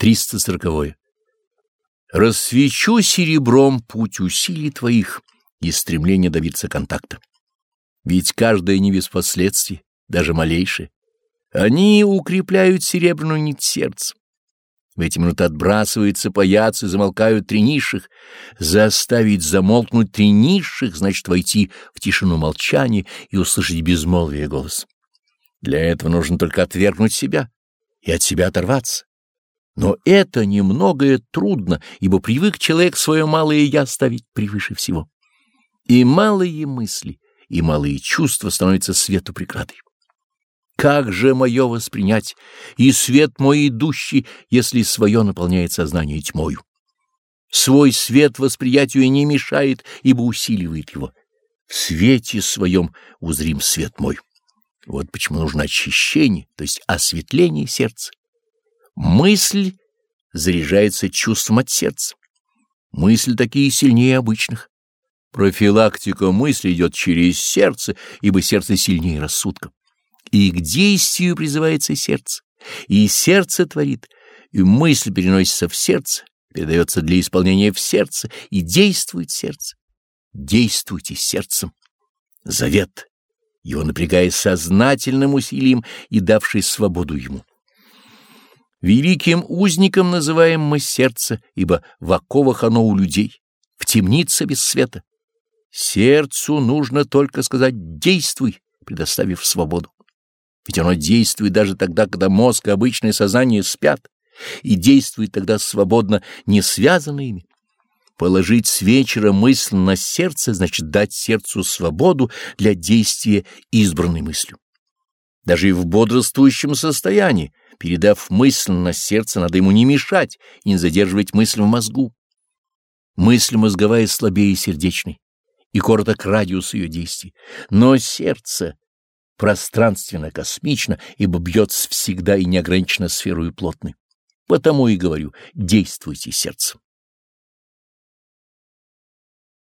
340. Рассвечу серебром путь усилий твоих и стремление добиться контакта. Ведь каждое не без последствий, даже малейшее. Они укрепляют серебряную нить сердца. В эти минуты отбрасывается паяц и замолкают три низших. Заставить замолкнуть три низших значит войти в тишину молчания и услышать безмолвие голос. Для этого нужно только отвергнуть себя и от себя оторваться. Но это немногое трудно, ибо привык человек свое малое «я» ставить превыше всего. И малые мысли, и малые чувства становятся свету преградой. Как же мое воспринять, и свет мой идущий, если свое наполняет сознание тьмою? Свой свет восприятию не мешает, ибо усиливает его. В свете своем узрим свет мой. Вот почему нужно очищение, то есть осветление сердца. Мысль заряжается чувством от сердца. Мысли такие сильнее обычных. Профилактика мысли идет через сердце, ибо сердце сильнее рассудка. И к действию призывается сердце, и сердце творит, и мысль переносится в сердце, передается для исполнения в сердце, и действует сердце. Действуйте сердцем. Завет, его напрягая сознательным усилием и давший свободу ему. Великим узником называем мы сердце, ибо в оковах оно у людей, в темнице без света. Сердцу нужно только сказать «действуй», предоставив свободу. Ведь оно действует даже тогда, когда мозг и обычное сознание спят, и действует тогда свободно, не связанно ими. Положить с вечера мысль на сердце значит дать сердцу свободу для действия избранной мыслью. Даже и в бодрствующем состоянии Передав мысль на сердце, надо ему не мешать и не задерживать мысль в мозгу. Мысль мозговая слабее сердечной, и короток радиус ее действий. Но сердце пространственно, космично, ибо бьется всегда и неограниченно сферою плотной. Потому и говорю, действуйте сердцем.